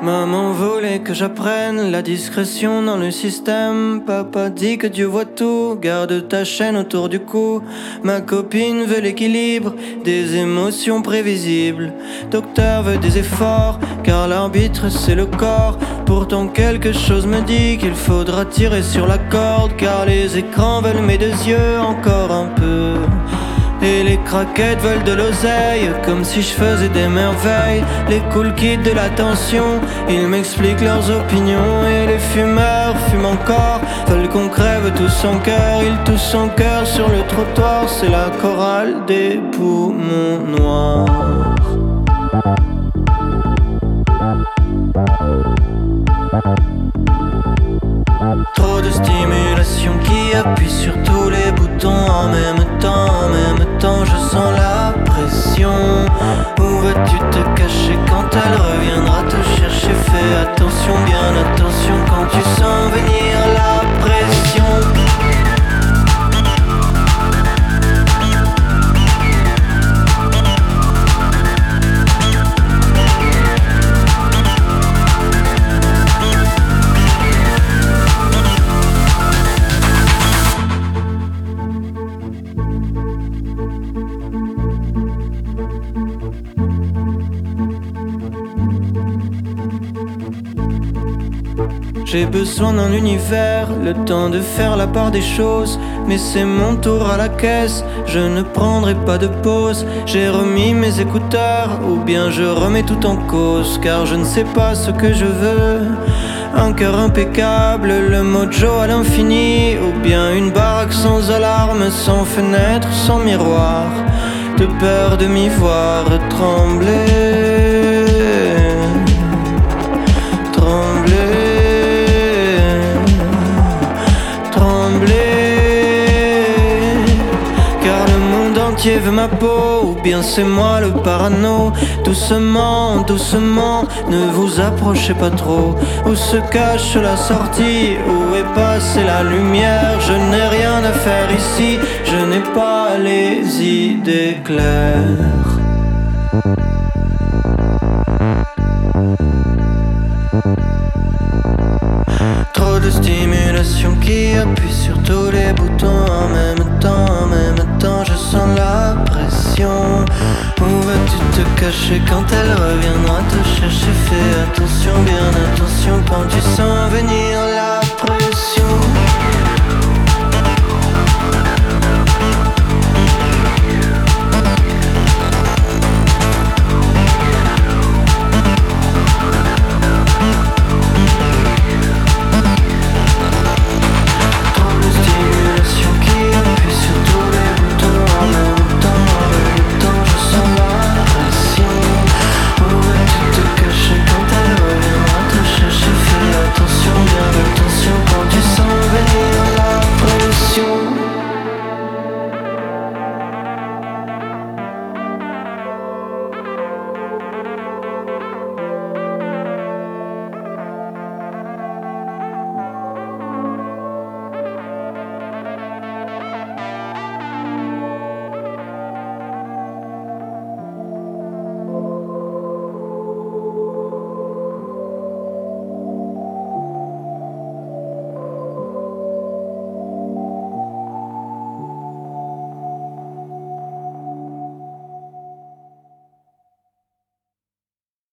Maman voulait que j'apprenne la discrétion dans le système. Papa dit que Dieu voit tout, garde ta chaîne autour du cou. Ma copine veut l'équilibre des émotions prévisibles. Docteur veut des efforts, car l'arbitre c'est le corps. Pourtant quelque chose me dit qu'il faudra tirer sur la corde, car les écrans veulent mes deux yeux encore un peu. Et les craquettes veulent de l'oseille, comme si je faisais des merveilles. Les cool kids de l'attention, ils m'expliquent leurs opinions. Et les fumeurs fument encore, veulent qu'on crève tous son cœur. Ils tous son cœur sur le trottoir, c'est la chorale des poumons noirs. Trop de stimulation qui appuie sur tous les boutons en même temps, J'ai besoin d'un univers, le temps de faire la part des choses. Mais c'est mon tour à la caisse, je ne prendrai pas de pause. J'ai remis mes écouteurs, ou bien je remets tout en cause, car je ne sais pas ce que je veux. Un cœur impeccable, le mojo à l'infini, ou bien une baraque sans alarme, sans fenêtre, sans miroir. De peur de m'y voir trembler. Veut ma peau ou bien c'est moi le parano. Doucement, doucement, ne vous approchez pas trop. Où se cache la sortie, où est passée la lumière? Je n'ai rien à faire ici, je n'ai pas les idées claires. Trop de stimulation qui appuie sur tous les boutons en même temps, en même temps sens la pression. Où vas-tu te cacher quand elle reviendra te chercher? Fais attention, bien attention quand tu sens venir là